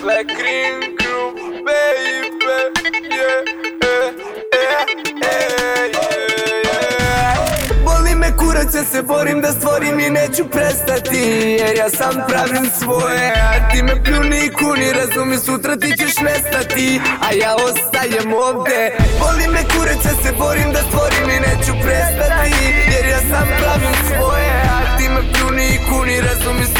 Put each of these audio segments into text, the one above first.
Black Green Crew, yeah, eh, eh, eh. Boli me kurac, se borim da stvorim i neću prestati Jer ja sam pravim svoje, a ti me pljuni i kuni Razumi, sutra ti ćeš nestati, a ja ostajem ovde. Boli me kurac, se borim da stvorim i neću prestati Jer ja sam pravim svoje, a ti me pljuni i kuni Razumi,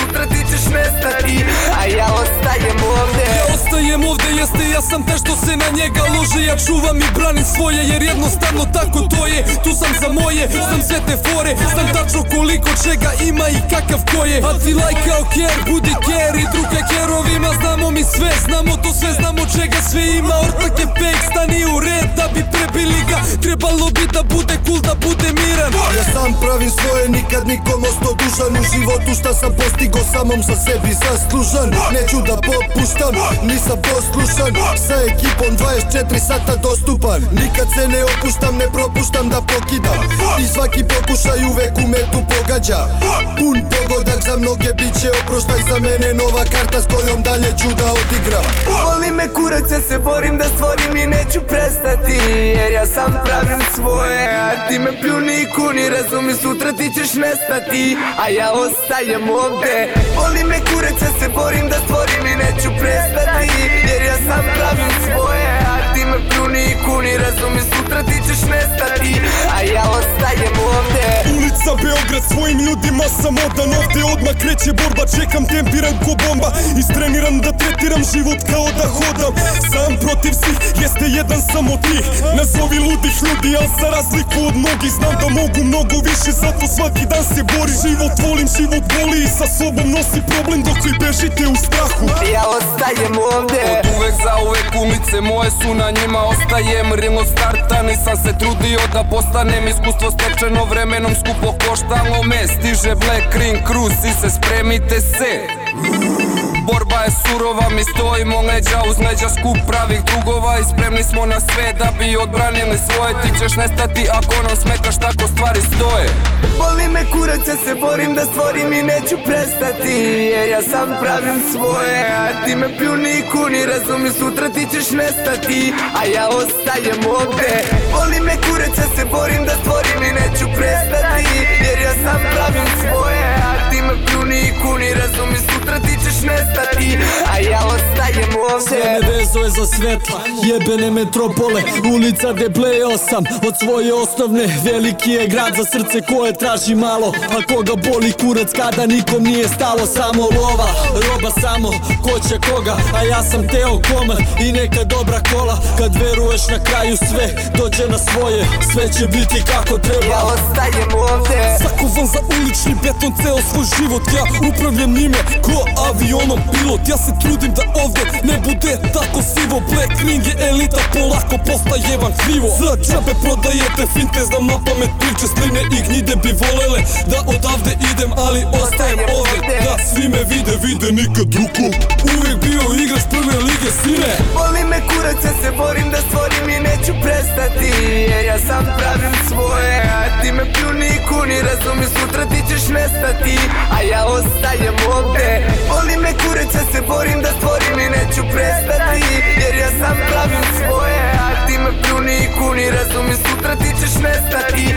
ostajem ovde, jeste, ja sam te što se na njega lože. Ja čuvam i branim svoje, jer jednostavno tako to je. Tu sam za moje, znam sve te fore Znam tačno koliko čega ima i kakav ko je. A ti like kao ker, budi ker i druge kerovima. Znamo mi sve, znamo to sve, znamo čega sve ima. Ortak je fake, stani u red da bi prebili ga. Trebalo bi da bude cool, da bude miran Ja sam pravim svoje, nikad nikom ostao dužan U životu. Šta sam postigo, samom sa sebi zaslužan Neću da popuštam, nisam poslušan. Sa ekipom 24 sata dostupan Nikad se ne opuštam, ne propuštam da pokidam. I svaki pokušaj uvek u metu pogađa. Pun pogodak za mnoge bit će oproštaj Za mene nova karta s kojom dalje ću da odigram. Boli me kurac, ja se borim da stvorim i neću prestati Jer ja sam pravim svoje, a ti me pljuni куни разуми сутра ти ќеш нестати А ја остајам овде. Боли ме куреца се борим да створим и неќу престати Јер ја сам правим своје. А ти ме плюни и куни разуми сутра ти ќеш нестати А ја остајам овде. Улица Београд својим људима сам одан овде Одма крече борба чекам темпиран Bomba Istreniran da tretiram život kao da hodam. Sam protiv svih jeste jedan sam od njih Nazovi ludih ljudi Al za razliku od mnogih znam da mogu mnogo više Zato svaki dan se bori Život volim, život boli I sa sobom nosi problem dok vi bežite u strahu. Ja ostajem ovde. Od uvek za uvek ulice moje su na njima Ostajem rim od starta Nisam se trudio da postanem Iskustvo stečeno vremenom skupo koštalo me. Stiže Black Ring Crew, svi se spremite se je surova, mi stojimo leđa uz leđa skup pravih drugova I spremni smo na sve da bi odbranili svoje. Ti ćeš nestati ako nam smetaš tako stvari stoje. Boli me kurac, ja se borim da stvorim i neću prestati Jer ja sam pravim svoje, a ti me pljuni i kuni Razumi, sutra ti ćeš nestati, a ja ostajem ovde. Boli me kurac, ja ti ćeš nestati, a ja ostajem ovde. Sve me vezuje za svetla, jebene metropole. Ulica gde plejao sam od svoje osnovne. Veliki je grad za srce koje traži malo. A koga boli kurac kada nikom nije stalo Samo lova, roba samo, ko će koga A ja sam teo komad i neka dobra kola Kad veruješ na kraju sve dođe na svoje. Sve će biti kako Ja treba ostajem ovde. Zakovan za ulični beton ceo svoj život. Ja upravljam njime ko avionom pilot. Ja se trudim da ovde ne bude tako sivo. Black Ring je elita polako postaje vam krivo. Za džabe prodajete finte znam na pamet priče Sline i gnjide bi volele da odavde idem Ali ostajem ovde. da svi me vide, vide nikad drugo Uvijek bio igrač prve lige sine. Boli me kurac, ja se borim da stvorim i neću prestati Jer ja sam pravim svoje, a ti me pljuni i kuni. Razumi, sutra ti ćeš nestati, a ja ostajem ovde. Boli me kurac, ja se borim da neću prestati Jer ja sam pravim svoje, a ti me pljuni i kuni Razumi, sutra ti ćeš nestati,